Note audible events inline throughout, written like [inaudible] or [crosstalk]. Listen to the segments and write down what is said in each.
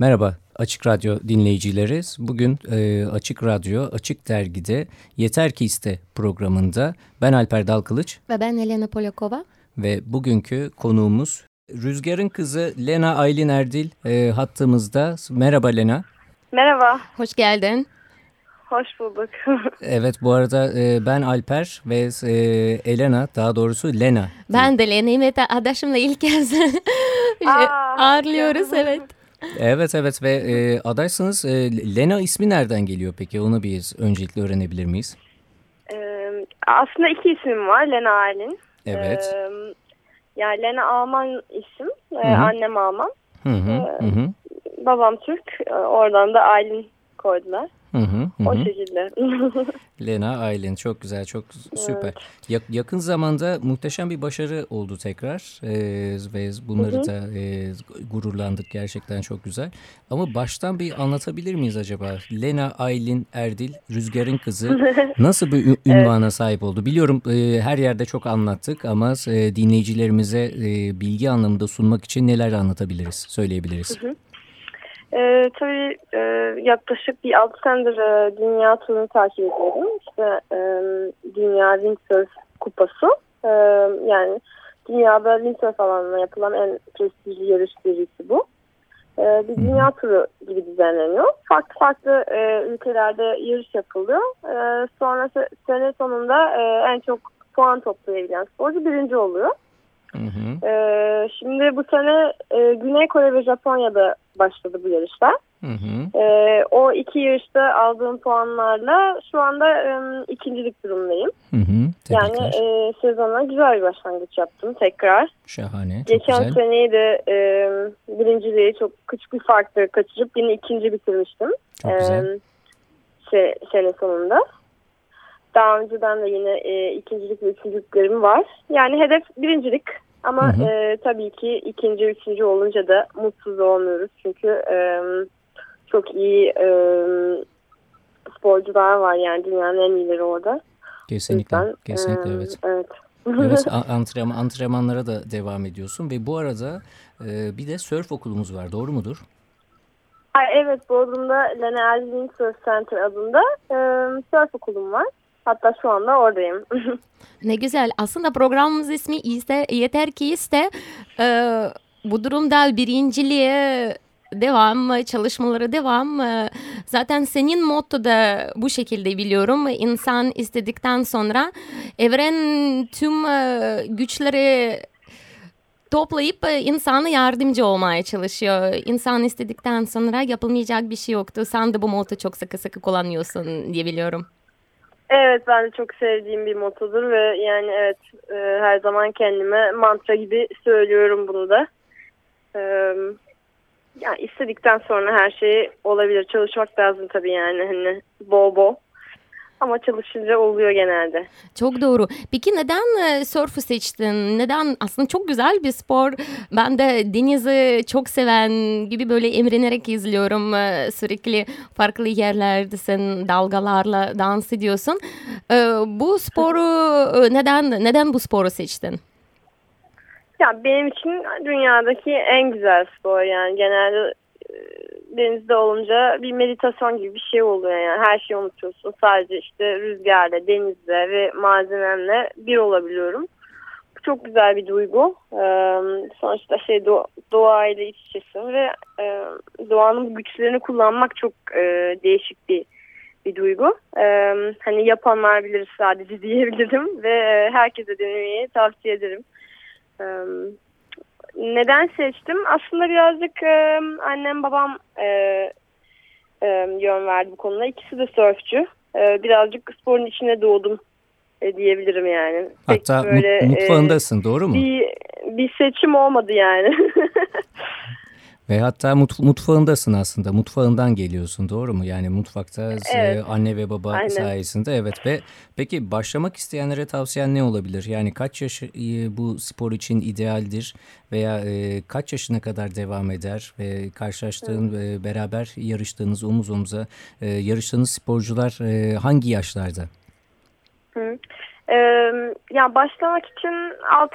Merhaba Açık Radyo dinleyicileri. Bugün e, Açık Radyo, Açık Dergi'de Yeter Ki İste programında ben Alper Dalkılıç. Ve ben Elena Polyakova. Ve bugünkü konuğumuz Rüzgar'ın kızı Lena Aylin Erdil e, hattımızda. Merhaba Lena. Merhaba. Hoş geldin. Hoş bulduk. [laughs] evet bu arada e, ben Alper ve e, Elena daha doğrusu Lena. Ben de Lena'yım ve adaşımla ilk kez [laughs] ağırlıyoruz evet. Evet evet ve e, adaysınız. E, Lena ismi nereden geliyor peki? Onu biz öncelikle öğrenebilir miyiz? Ee, aslında iki isim var. Lena Aylin. Evet. Ee, yani Lena Alman isim. Ee, annem Alman. Hı hı, ee, hı. Babam Türk. Oradan da Aylin koydular. Hı hı, hı. O şekilde. [laughs] Lena Aylin çok güzel çok süper. Evet. Ya, yakın zamanda muhteşem bir başarı oldu tekrar ee, ve bunları Hı hı. da e, gururlandık gerçekten çok güzel. Ama baştan bir anlatabilir miyiz acaba? Lena Aylin Erdil Rüzgar'ın kızı [laughs] nasıl bir ünvana sahip oldu? Biliyorum e, her yerde çok anlattık ama e, dinleyicilerimize e, bilgi anlamında sunmak için neler anlatabiliriz, söyleyebiliriz? Ee, tabii e, yaklaşık bir 6 senedir e, dünya turunu takip ediyorum. İşte e, Dünya Windsurf Kupası. E, yani dünyada windsurf alanına yapılan en prestijli yarış birisi bu. E, bir dünya turu gibi düzenleniyor. Farklı farklı e, ülkelerde yarış yapılıyor. E, sonra se- sene sonunda e, en çok puan toplayabilen sporcu birinci oluyor. Hı hı, Ee, şimdi bu sene e, Güney Kore ve Japonya'da başladı bu yarışlar. hı hı. Ee, o iki yarışta aldığım puanlarla şu anda e, ikincilik durumdayım. Hı hı, Yani e, sezona güzel bir başlangıç yaptım tekrar. Şahane, çok Geçen güzel. seneyi de e, birinciliği çok küçük bir farkla kaçırıp yine ikinci bitirmiştim. Çok güzel. Ee, se- sene sonunda. Daha önceden de yine e, ikincilik ve üçüncülüklerim var. Yani hedef birincilik ama Hı hı. e, tabii ki ikinci, üçüncü olunca da mutsuz olmuyoruz. Çünkü e, çok iyi e, sporcular var yani dünyanın en iyileri orada. Kesinlikle, yüzden, kesinlikle e, evet. evet. Evet, [laughs] antrenman, antrenmanlara da devam ediyorsun ve bu arada e, bir de surf okulumuz var, doğru mudur? Ay, evet Bodrum'da Lena Erling Surf Center adında e, surf okulum var. Hatta şu anda oradayım. [laughs] Ne güzel. Aslında programımız ismi iste, Yeter Ki İste. Ee, bu durumda birinciliğe devam, çalışmaları devam. Zaten senin motto da bu şekilde biliyorum. İnsan istedikten sonra evren tüm e, güçleri toplayıp e, insana yardımcı olmaya çalışıyor. İnsan istedikten sonra yapılmayacak bir şey yoktu. Sen de bu motto çok sıkı sıkı kullanıyorsun diye biliyorum. Evet ben de çok sevdiğim bir motodur ve yani evet e, her zaman kendime mantra gibi söylüyorum bunu da. E, yani istedikten sonra her şey olabilir. Çalışmak lazım tabii yani hani bol bol. Ama çalışınca oluyor genelde. Çok doğru. Peki neden e, sörfü seçtin? Neden? Aslında çok güzel bir spor. Ben de denizi çok seven gibi böyle emrenerek izliyorum. E, Sürekli farklı yerlerdesin, dalgalarla dans ediyorsun. E, Bu sporu neden neden bu sporu seçtin? Ya benim için dünyadaki en güzel spor yani genelde denizde olunca bir meditasyon gibi bir şey oluyor yani her şeyi unutuyorsun sadece işte rüzgarla denizle ve malzememle bir olabiliyorum. Bu çok güzel bir duygu. Ee, sonuçta şey do- doğayla iç içesin ve e, doğanın güçlerini kullanmak çok e, değişik bir bir duygu. Ee, hani yapanlar bilir sadece [laughs] diyebilirim ve e, herkese denemeyi tavsiye ederim. Ee, neden seçtim? Aslında birazcık e, annem babam e, e, yön verdi bu konuda. İkisi de sörfçü. E, birazcık sporun içine doğdum e, diyebilirim yani. Pek Hatta mut- böyle, e, mutfağındasın, doğru mu? bir, bir seçim olmadı yani. [laughs] Ve hatta mut- mutfağındasın aslında. Mutfağından geliyorsun, doğru mu? Yani mutfakta e, Evet. anne ve baba Aynen. sayesinde. Evet ve peki başlamak isteyenlere tavsiyen ne olabilir? Yani kaç yaş e, bu spor için idealdir veya e, kaç yaşına kadar devam eder ve karşılaştığın e, beraber yarıştığınız omuz omuza yarıştığınız sporcular hangi yaşlarda? Hı. Ee, yani başlamak için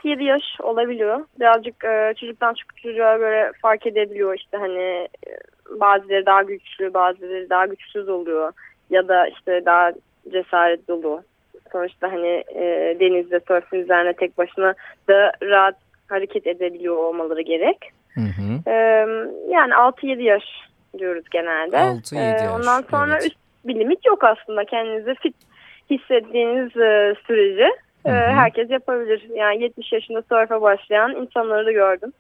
6-7 yaş olabiliyor. Birazcık e, çocuktan çok çocuğa göre fark edebiliyor işte hani e, bazıları daha güçlü, bazıları daha güçsüz oluyor. Ya da işte daha cesaret dolu. Sonuçta hani e, denizde sörfün üzerine tek başına da rahat hareket edebiliyor olmaları gerek. Hı hı. E, yani 6-7 yaş diyoruz genelde. 6-7 e, yaş. Ondan sonra evet. üst bir limit yok aslında. Kendinizi fit hissettiğiniz e, sürece e, herkes yapabilir. Yani 70 yaşında surf'a başlayan insanları da gördüm.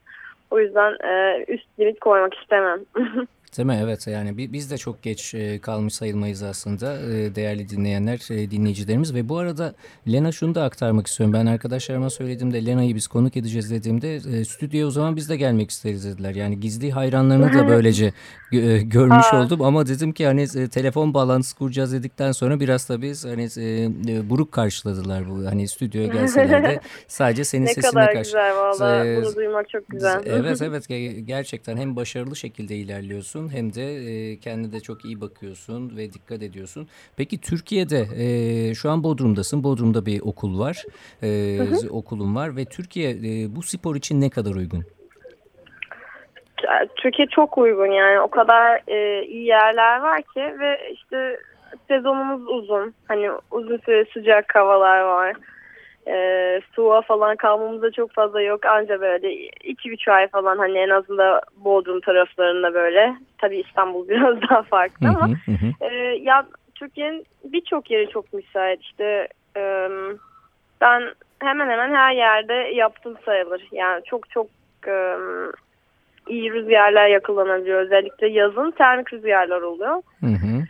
O yüzden e, üst limit koymak istemem. [laughs] Değil mi? Evet yani biz de çok geç kalmış sayılmayız aslında değerli dinleyenler, dinleyicilerimiz. Ve bu arada Lena şunu da aktarmak istiyorum. Ben arkadaşlarıma söylediğimde Lena'yı biz konuk edeceğiz dediğimde stüdyoya o zaman biz de gelmek isteriz dediler. Yani gizli hayranlarını da böylece görmüş Aa. oldum. Ama dedim ki hani telefon bağlantısı kuracağız dedikten sonra biraz da biz hani buruk karşıladılar bu. Hani stüdyoya gelseler de [laughs] sadece senin ne sesine karşı. Ne kadar güzel valla. Bunu duymak çok güzel. Evet evet gerçekten hem başarılı şekilde ilerliyorsun yapıyorsun hem de e, kendine de çok iyi bakıyorsun ve dikkat ediyorsun. Peki Türkiye'de e, şu an Bodrum'dasın. Bodrum'da bir okul var. E, hı hı. Okulun var ve Türkiye e, bu spor için ne kadar uygun? Türkiye çok uygun yani o kadar e, iyi yerler var ki ve işte sezonumuz uzun. Hani uzun süre sıcak havalar var e, suğa falan kalmamıza çok fazla yok. Anca böyle 2-3 ay falan hani en azından Bodrum taraflarında böyle. Tabii İstanbul [laughs] biraz daha farklı ama E, ya Türkiye'nin birçok yeri çok müsait. İşte e, ben hemen hemen her yerde yaptım sayılır. Yani çok çok e, iyi rüzgarlar yakalanabiliyor. Özellikle yazın termik rüzgarlar oluyor. Hı hı.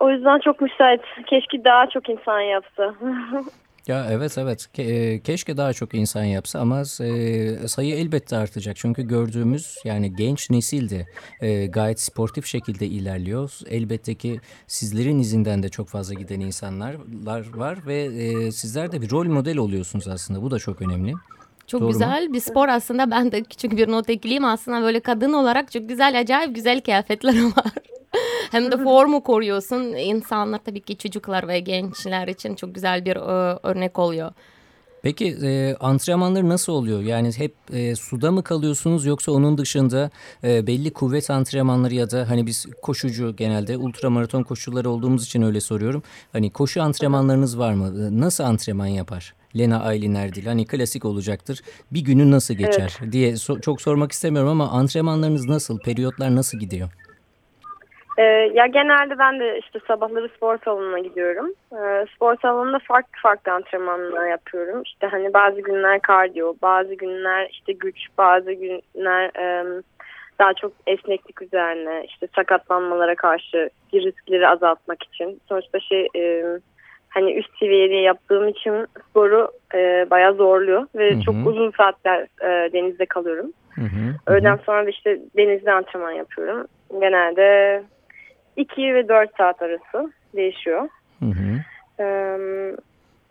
O yüzden çok müsait. Keşke daha çok insan yapsa. [laughs] Ya evet evet Ke e, keşke daha çok insan yapsa ama e, sayı elbette artacak. Çünkü gördüğümüz yani genç nesil de e, gayet sportif şekilde ilerliyor. Elbette ki sizlerin izinden de çok fazla giden insanlar var ve e, sizler de bir rol model oluyorsunuz aslında. Bu da çok önemli. Çok Doğru güzel mu? bir spor aslında ben de küçük bir not ekleyeyim aslında böyle kadın olarak çok güzel acayip güzel kıyafetler [laughs] var. Hem de formu koruyorsun. İnsanlar tabii ki çocuklar ve gençler için çok güzel bir e, örnek oluyor. Peki e, antrenmanları nasıl oluyor? Yani hep e, suda mı kalıyorsunuz yoksa onun dışında e, belli kuvvet antrenmanları ya da hani biz koşucu genelde ultramaraton koşuları olduğumuz için öyle soruyorum. Hani koşu antrenmanlarınız var mı? E, nasıl antrenman yapar? Lena Aylin Erdil hani klasik olacaktır. Bir günü nasıl geçer evet. diye so çok sormak istemiyorum ama antrenmanlarınız nasıl? Periyotlar nasıl gidiyor? Ee, ya genelde ben de işte sabahları spor salonuna gidiyorum. Ee, spor salonunda farklı farklı antrenmanlar yapıyorum. İşte hani bazı günler kardiyo, bazı günler işte güç, bazı günler e, daha çok esneklik üzerine, işte sakatlanmalara karşı riskleri azaltmak için. Sonuçta şey e, hani üst seviyede yaptığım için sporu e, bayağı zorluyor ve hı hı. çok uzun saatler e, denizde kalıyorum. Hı hı. Öğleden sonra da işte denizde antrenman yapıyorum. Genelde 2 ve 4 saat arası değişiyor. Hı hı. Ee,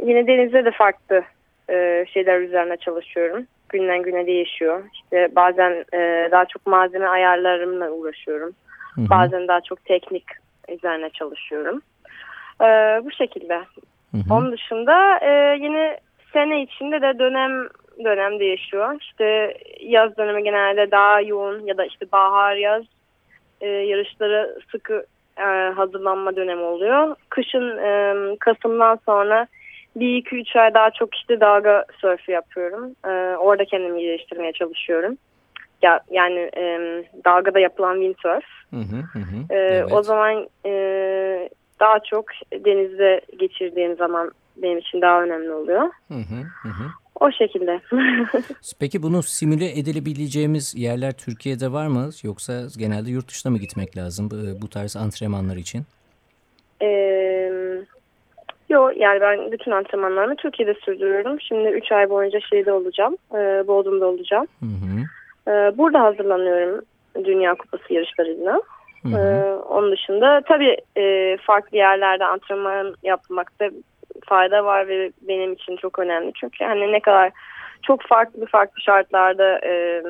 yine denizde de farklı e, şeyler üzerine çalışıyorum. Günden güne değişiyor. İşte bazen e, daha çok malzeme ayarlarımla uğraşıyorum. Hı hı. Bazen daha çok teknik üzerine çalışıyorum. E, bu şekilde. Hı hı. Onun dışında e, yine sene içinde de dönem dönem değişiyor. İşte yaz dönemi genelde daha yoğun ya da işte bahar yaz e, yarışlara sıkı e, hazırlanma dönemi oluyor. Kışın e, Kasım'dan sonra bir iki üç ay daha çok işte dalga sörfü yapıyorum. E, orada kendimi geliştirmeye çalışıyorum. Ya, yani e, dalgada yapılan windsurf. Hı hı hı. E, evet. O zaman e, daha çok denizde geçirdiğim zaman benim için daha önemli oluyor. Hı hı hı. O şekilde. [laughs] Peki bunu simüle edilebileceğimiz yerler Türkiye'de var mı? Yoksa genelde yurt dışına mı gitmek lazım bu, bu tarz antrenmanlar için? Ee, yok yani ben bütün antrenmanlarımı Türkiye'de sürdürüyorum. Şimdi 3 ay boyunca şeyde olacağım. E, Bodrum'da olacağım. Hı hı. E, burada hazırlanıyorum Dünya Kupası yarışlarına. Hı hı. Ee, onun dışında tabii e, farklı yerlerde antrenman yapmakta fayda var ve benim için çok önemli. Çünkü hani ne kadar çok farklı farklı şartlarda e,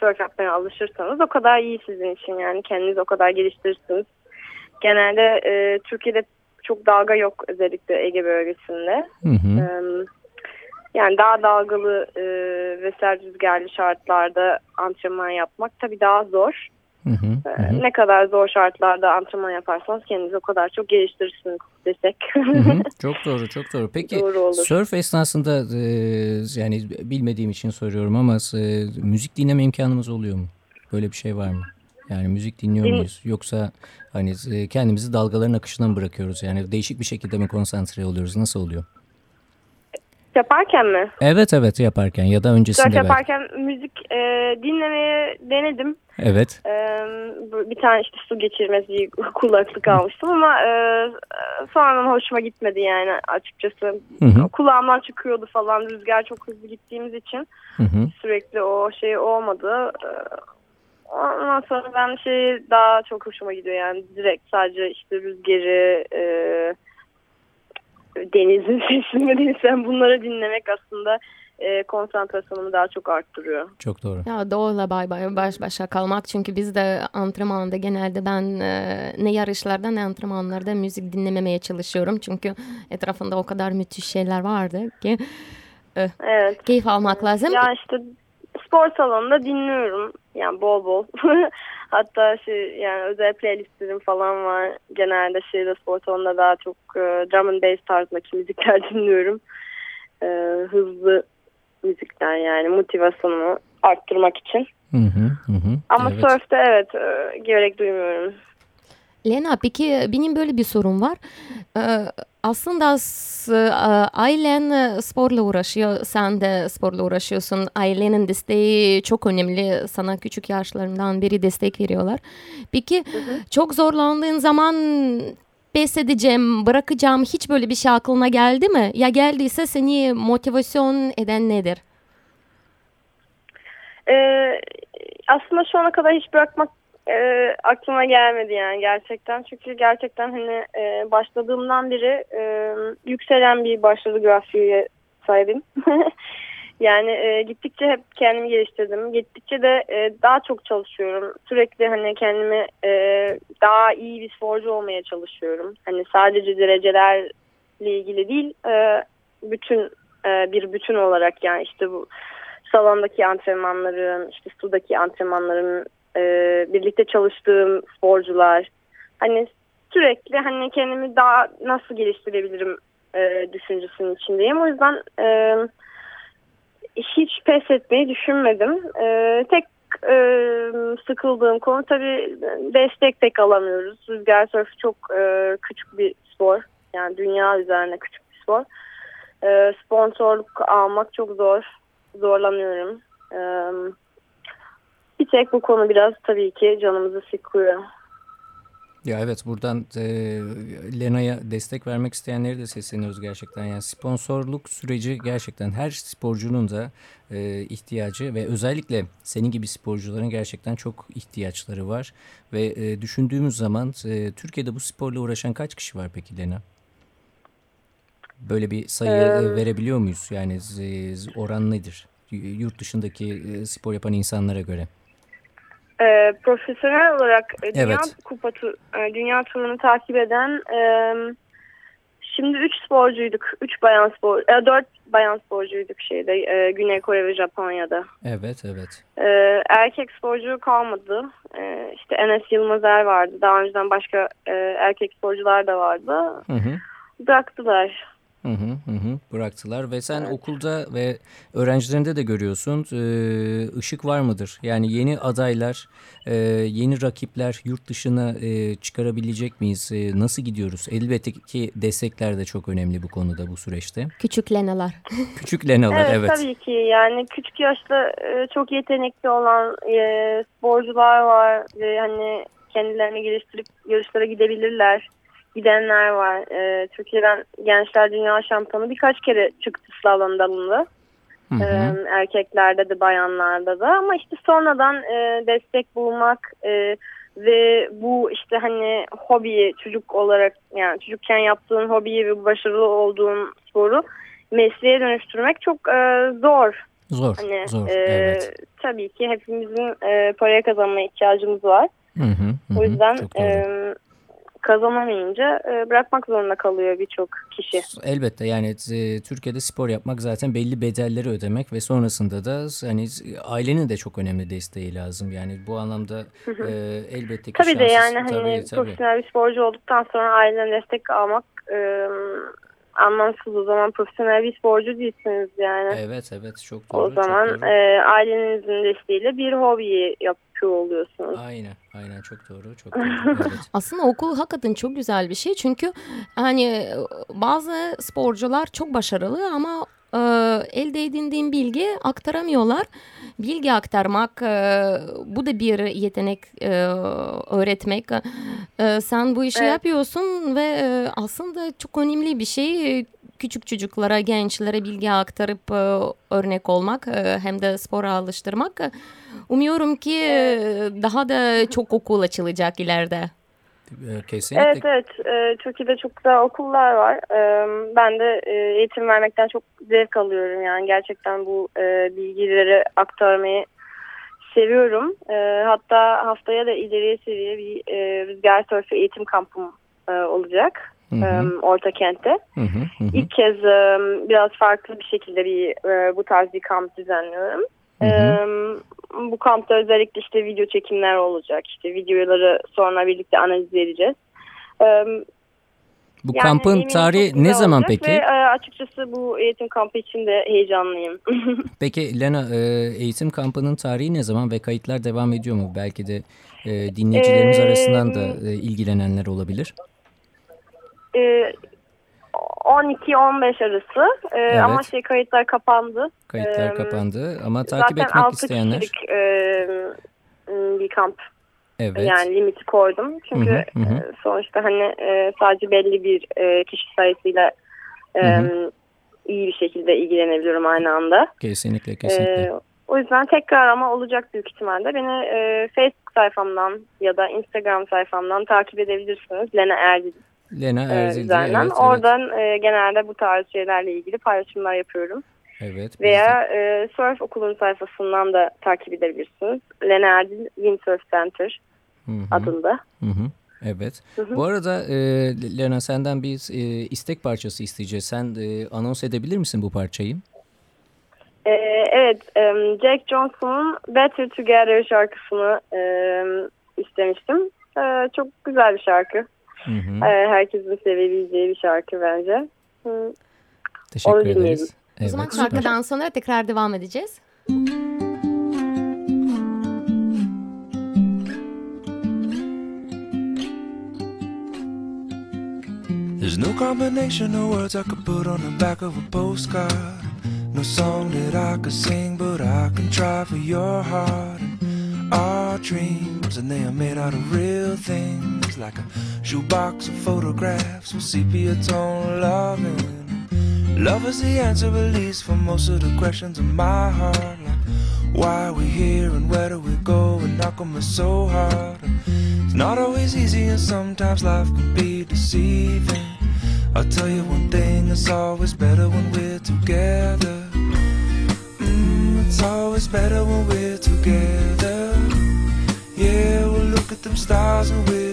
surf yapmaya alışırsanız o kadar iyi sizin için yani kendiniz o kadar geliştirirsiniz. Genelde e, Türkiye'de çok dalga yok özellikle Ege bölgesinde. Hı hı. E, Yani daha dalgalı e, ve sert rüzgarlı şartlarda antrenman yapmak tabii daha zor. Hı hı, hı. Ne kadar zor şartlarda antrenman yaparsanız kendinizi o kadar çok geliştirirsiniz desek. hı hı, [laughs] çok doğru, çok doğru. Peki doğru surf esnasında e, yani bilmediğim için soruyorum ama e, müzik dinleme imkanımız oluyor mu? Böyle bir şey var mı? Yani müzik dinliyor Din muyuz? Yoksa hani kendimizi dalgaların akışına mı bırakıyoruz? Yani değişik bir şekilde mi konsantre oluyoruz? Nasıl oluyor? Yaparken mi? Evet evet yaparken ya da öncesinde Surf yaparken belki. müzik e, dinlemeye denedim. Evet. E, bir tane işte su geçirmesi [laughs] kulaklık almıştım ama e, sonradan hoşuma gitmedi yani açıkçası. Hı hı. Kulağımdan çıkıyordu falan rüzgar çok hızlı gittiğimiz için hı hı. sürekli o şey olmadı. E, ondan sonra ben şey daha çok hoşuma gidiyor yani direkt sadece işte rüzgarı e, denizin [laughs] sesini değilsen bunları dinlemek aslında e, konsantrasyonumu daha çok arttırıyor. Çok doğru. Ya doğru bay bay baş başa kalmak çünkü biz de antrenmanda genelde ben e, ne yarışlarda ne antrenmanlarda müzik dinlememeye çalışıyorum. Çünkü etrafında o kadar müthiş şeyler vardı ki e, evet. keyif almak lazım. Ya işte spor salonunda dinliyorum yani bol bol. [laughs] Hatta şey yani özel playlistlerim falan var. Genelde şeyde spor salonunda daha çok e, drum and bass tarzındaki müzikler [laughs] dinliyorum. E, hızlı müzikler yani motivasyonumu arttırmak için. Hı hı, hı. Ama evet. surf'te evet e, gerek duymuyorum. Lena peki benim böyle bir sorum var. Ee, aslında ailen e, sporla uğraşıyor, sen de sporla uğraşıyorsun. Ailenin desteği çok önemli. Sana küçük yaşlarından beri destek veriyorlar. Peki hı hı. çok zorlandığın zaman pes edeceğim, bırakacağım hiç böyle bir şey aklına geldi mi? Ya geldiyse seni motivasyon eden nedir? Ee, aslında şu ana kadar hiç bırakmak e, aklıma gelmedi yani gerçekten. Çünkü gerçekten hani e, başladığımdan beri e, yükselen bir başladı grafiğe sahibim. [laughs] yani e, gittikçe hep kendimi geliştirdim. Gittikçe de e, daha çok çalışıyorum. Sürekli hani kendimi e, daha iyi bir sporcu olmaya çalışıyorum. Hani sadece derecelerle ilgili değil, e, bütün e, bir bütün olarak yani işte bu salondaki antrenmanların, işte sudaki antrenmanların e, birlikte çalıştığım sporcular hani sürekli hani kendimi daha nasıl geliştirebilirim e, düşüncesinin içindeyim. O yüzden e, hiç pes etmeyi düşünmedim. E, tek e, sıkıldığım konu tabii destek pek alamıyoruz. Rüzgar sörfü çok e, küçük bir spor. Yani dünya üzerine küçük bir spor. E, sponsorluk almak çok zor. Zorlanıyorum. E, bir tek bu konu biraz tabii ki canımızı sıkıyor. Ya evet buradan e, Lena'ya destek vermek isteyenleri de sesleniyoruz gerçekten. Yani sponsorluk süreci gerçekten her sporcunun da e, ihtiyacı ve özellikle senin gibi sporcuların gerçekten çok ihtiyaçları var. Ve e, düşündüğümüz zaman e, Türkiye'de bu sporla uğraşan kaç kişi var peki Lena? Böyle bir sayı ee, verebiliyor muyuz? Yani e, oran nedir? Yurt dışındaki e, spor yapan insanlara göre e, profesyonel olarak e, Dünya evet. Kupa tu, e, Dünya turunu takip eden e, şimdi 3 sporcuyduk. 3 bayan spor e, 4 bayan sporcuyduk şeyde e, Güney Kore ve Japonya'da. Evet, evet. E, erkek sporcu kalmadı. E, işte Enes Yılmazer vardı. Daha önceden başka e, erkek sporcular da vardı. Hı hı. Bıraktılar. Hı hı hı bıraktılar ve sen evet. okulda ve öğrencilerinde de görüyorsun e, ışık var mıdır? Yani yeni adaylar, e, yeni rakipler yurt dışına e, çıkarabilecek miyiz? E, nasıl gidiyoruz? Elbette ki destekler de çok önemli bu konuda bu süreçte. Küçük lenalar. [laughs] Küçük lenalar evet, evet. Tabii ki yani küçük yaşta e, çok yetenekli olan e, sporcular var ve hani kendilerini geliştirip yarışlara gidebilirler gidenler var. E, Türkiye'den Gençler Dünya Şampiyonu birkaç kere çıktı slalom dalında. Hı hı. E, erkeklerde de bayanlarda da ama işte sonradan e, destek bulmak e, ve bu işte hani hobiyi çocuk olarak yani çocukken yaptığın hobiyi ve başarılı olduğun sporu mesleğe dönüştürmek çok e, zor. Zor, hani, zor. E, evet. Tabii ki hepimizin e, paraya kazanma ihtiyacımız var. Hı hı, hı. O yüzden e, kazanamayınca e, bırakmak zorunda kalıyor birçok kişi. Elbette yani e, Türkiye'de spor yapmak zaten belli bedelleri ödemek ve sonrasında da hani ailenin de çok önemli desteği lazım. Yani bu anlamda e, elbette ki Tabii de yani hani tabii, profesyonel bir sporcu olduktan sonra aileden destek almak e, anlamsız o zaman profesyonel bir sporcu değilsiniz yani. Evet evet çok doğru. O zaman doğru. E, ailenizin desteğiyle bir hobiyi yapıyor oluyorsunuz. Aynen aynen çok doğru çok doğru. [laughs] Evet. Aslında okul hakikaten çok güzel bir şey çünkü hani bazı sporcular çok başarılı ama e, elde edindiğim bilgi aktaramıyorlar. Bilgi aktarmak e, bu da bir yetenek e, öğretmek. E, sen bu işi Evet. yapıyorsun ve e, aslında çok önemli bir şey. Küçük çocuklara, gençlere bilgi aktarıp e, örnek olmak e, hem de spora alıştırmak. Umuyorum ki e, daha da çok okul açılacak ileride. E, Kesinlikle. Evet evet e, Türkiye'de çok güzel okullar var. E, ben de e, eğitim vermekten çok zevk alıyorum yani gerçekten bu e, bilgileri aktarmayı seviyorum. E, hatta haftaya da ileriye seviye bir e, rüzgar sörfü eğitim kampım e, olacak Hı hı, Orta Kent'te. hı hı, hı hı. İlk kez biraz farklı bir şekilde bir bu tarz bir kamp düzenliyorum. Hı hı. Bu kampta özellikle işte video çekimler olacak. İşte videoları sonra birlikte analiz edeceğiz. Bu yani kampın tarihi ne zaman peki? Ve açıkçası bu eğitim kampı için de heyecanlıyım. [laughs] Peki Lena eğitim kampının tarihi ne zaman ve kayıtlar devam ediyor mu? Belki de dinleyicilerimiz Ee, arasından da ilgilenenler olabilir. E, 12-15 arası E, Evet. ama şey kayıtlar kapandı. Kayıtlar Ee, kapandı ama takip Zaten etmek 6 isteyenler. kişilik e, bir kamp Evet. Yani limiti koydum. Çünkü Hı hı, hı hı. e, sonuçta hani e, sadece belli bir e, kişi sayısıyla e, Hı iyi bir şekilde ilgilenebiliyorum aynı anda. Kesinlikle kesinlikle. E, o yüzden tekrar ama olacak büyük ihtimalle. Beni e, Facebook sayfamdan ya da Instagram sayfamdan takip edebilirsiniz. Lena Erdil Lena e, Erzil diye, üzerinden. evet, Oradan e, genelde bu tarz şeylerle ilgili paylaşımlar yapıyorum. evet. evet, Veya e, Surf Okulu'nun sayfasından da takip edebilirsiniz. Lena Erdil Windsurf Center Hı hı, adında. hı hı. Evet. Hı hı. Bu arada e, Lena senden bir e, istek parçası isteyeceğiz. Sen e, anons edebilir misin bu parçayı? Ee, evet, em, Jack Johnson'un Better Together şarkısını em, istemiştim. Ee, çok güzel bir şarkı. Hı hı. Ee, herkesin sevebileceği bir şarkı bence. Hı. Teşekkür onu ederiz. O zaman Evet, süper. şarkıdan sonra tekrar devam edeceğiz. There's no combination of words I could put on the back of a postcard. No song that I could sing, but I can try for your heart. And our dreams, and they are made out of real things, like a shoebox of photographs with sepia tone loving. Love is the answer, at least, for most of the questions in my heart. Like, why are we here and where do we go? And knock on us so hard. It's not always easy, and sometimes life can be deceiving. I'll tell you one thing, it's always better when we're together. Mm, it's always better when we're together. Yeah, we'll look at them stars and we're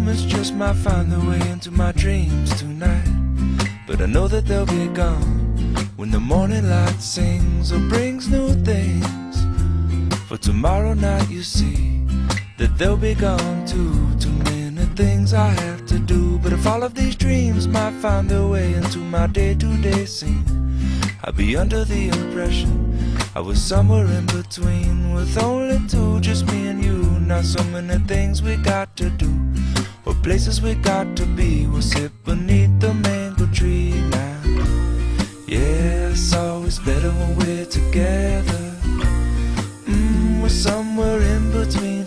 moments just might find their way into my dreams tonight. But I know that they'll be gone when the morning light sings or brings new things. For tomorrow night, you see that they'll be gone too. Too many things I have to do. But if all of these dreams might find their way into my day to day scene, I'd be under the impression I was somewhere in between with only two, just me and you. Not so many things we got to do, places we got to be. We'll sit beneath the mango tree now. Yeah, it's always better when we're together. Mm, we're somewhere in between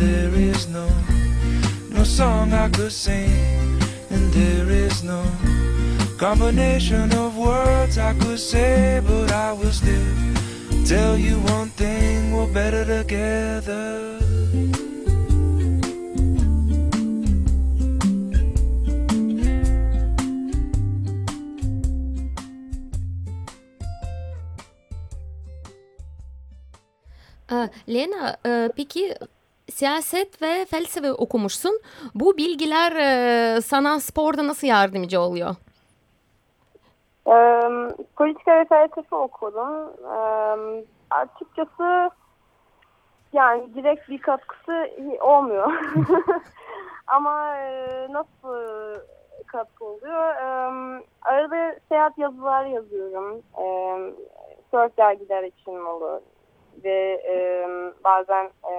there is no, no song I could sing, and there is no combination of words I could say, but I will still tell you one thing we're better together. Ee, Lena e, peki siyaset ve felsefe okumuşsun. Bu bilgiler e, sana sporda nasıl yardımcı oluyor? Ee, politika ve felsefe okudum. Ee, açıkçası yani direkt bir katkısı olmuyor. [laughs] Ama e, nasıl katkı oluyor? Ee, arada seyahat yazılar yazıyorum. Ee, surf dergiler için olur. Ve e, bazen e,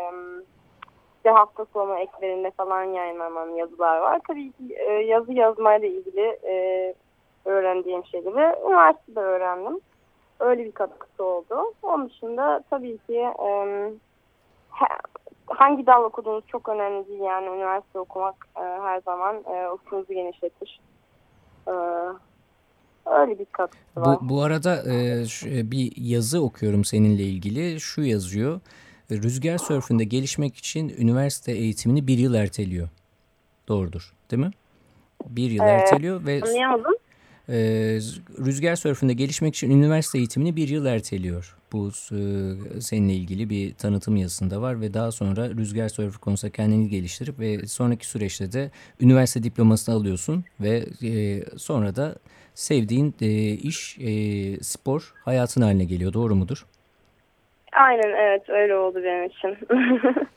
işte hafta sonu eklerinde falan yayınlanan yazılar var. Tabii ki e, yazı yazmayla ilgili e, öğrendiğim şeyleri üniversitede öğrendim. Öyle bir katkısı oldu. Onun dışında tabii ki e, hangi dal okuduğunuz çok önemli değil. Yani üniversite okumak e, her zaman e, ufkunuzu genişletir. E, öyle bir katkısı var. Bu, bu arada e, şu, bir yazı okuyorum seninle ilgili. Şu yazıyor. Rüzgar sörfünde gelişmek için üniversite eğitimini bir yıl erteliyor. Doğrudur değil mi? Bir yıl Evet, erteliyor ve Anlayamadım. e, rüzgar sörfünde gelişmek için üniversite eğitimini bir yıl erteliyor. Bu e, seninle ilgili bir tanıtım yazısında var ve daha sonra rüzgar sörfü konusunda kendini geliştirip ve sonraki süreçte de üniversite diplomasını alıyorsun ve e, sonra da sevdiğin e, iş e, spor hayatın haline geliyor. Doğru mudur? Aynen evet öyle oldu benim için. [laughs]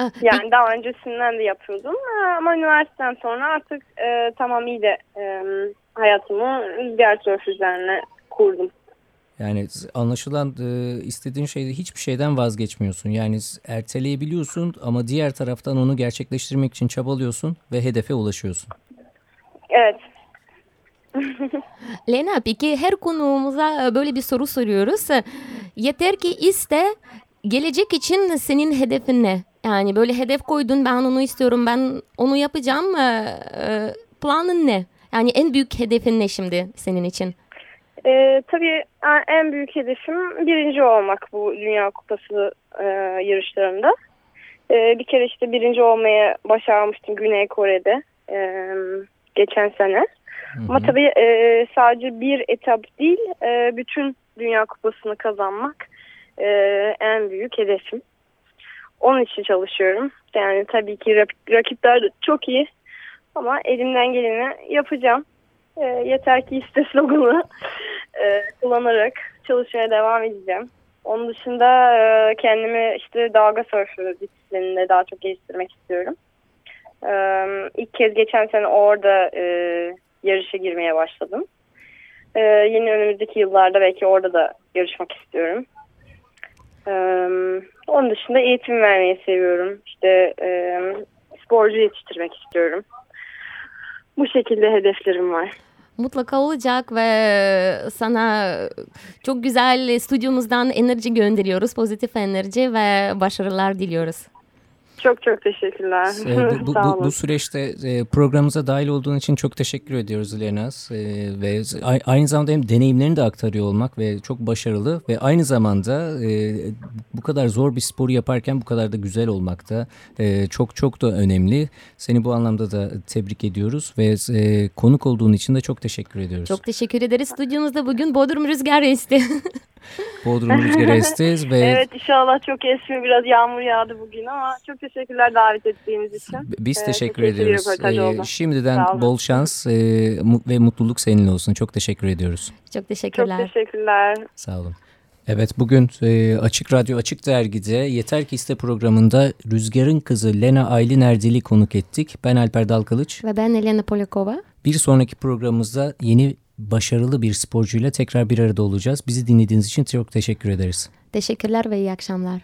Ah, yani daha öncesinden de yapıyordum ama üniversiteden sonra artık e, tamam iyi de e, hayatımı rüzgar sörf üzerine kurdum. Yani anlaşılan e, istediğin şeyde hiçbir şeyden vazgeçmiyorsun. Yani erteleyebiliyorsun ama diğer taraftan onu gerçekleştirmek için çabalıyorsun ve hedefe ulaşıyorsun. Evet. Lena peki her konuğumuza e, böyle bir soru soruyoruz. Yeter ki iste gelecek için senin hedefin ne? Yani böyle hedef koydun ben onu istiyorum ben onu yapacağım. E, e, planın ne? Yani en büyük hedefin ne şimdi senin için? E, tabii en büyük hedefim birinci olmak bu Dünya Kupası e, yarışlarında. E, bir kere işte birinci olmaya başarmıştım Güney Kore'de e, geçen sene. Hı hı. Ama tabii e, sadece bir etap değil, e, bütün Dünya Kupası'nı kazanmak e, en büyük hedefim. Onun için çalışıyorum. Yani tabii ki rak- rakipler de çok iyi ama elimden geleni yapacağım. E, yeter ki iste sloganı e, kullanarak çalışmaya devam edeceğim. Onun dışında e, kendimi işte dalga sörfü disiplininde daha çok geliştirmek istiyorum. E, ilk kez geçen sene orada e, yarışa girmeye başladım. Ee, yeni önümüzdeki yıllarda belki orada da yarışmak istiyorum. Ee, onun dışında eğitim vermeyi seviyorum. İşte e, sporcu yetiştirmek istiyorum. Bu şekilde hedeflerim var. Mutlaka olacak ve sana çok güzel stüdyomuzdan enerji gönderiyoruz. Pozitif enerji ve başarılar diliyoruz. Çok çok teşekkürler. E, bu, [laughs] bu, Sağ bu, olun. bu süreçte e, programımıza dahil olduğun için çok teşekkür ediyoruz Lenaz. E, ve aynı zamanda hem deneyimlerini de aktarıyor olmak ve çok başarılı ve aynı zamanda e, bu kadar zor bir sporu yaparken bu kadar da güzel olmak da e, çok çok da önemli. Seni bu anlamda da tebrik ediyoruz ve e, konuk olduğun için de çok teşekkür ediyoruz. Çok teşekkür ederiz. Stüdyomuzda bugün Bodrum Rüzgar esti. Bodrum Rüzgar Estes [laughs] ve Evet inşallah çok esmiyor. Biraz yağmur yağdı bugün ama çok teşekkürler davet ettiğiniz için. Biz Ee, teşekkür çok bir ediyoruz. Ee, şimdiden bol şans e, ve mutluluk seninle olsun. Çok teşekkür ediyoruz. Çok Çok teşekkürler. teşekkürler. Sağ olun. Evet bugün e, Açık Radyo Açık Dergi'de Yeter Ki İste programında Rüzgar'ın kızı Lena Aylin Erdil'i konuk ettik. Ben Alper Dalkılıç. Ve ben Elena Polyakova. Bir sonraki programımızda yeni başarılı bir sporcuyla tekrar bir arada olacağız. Bizi dinlediğiniz için çok teşekkür ederiz. Teşekkürler ve iyi akşamlar.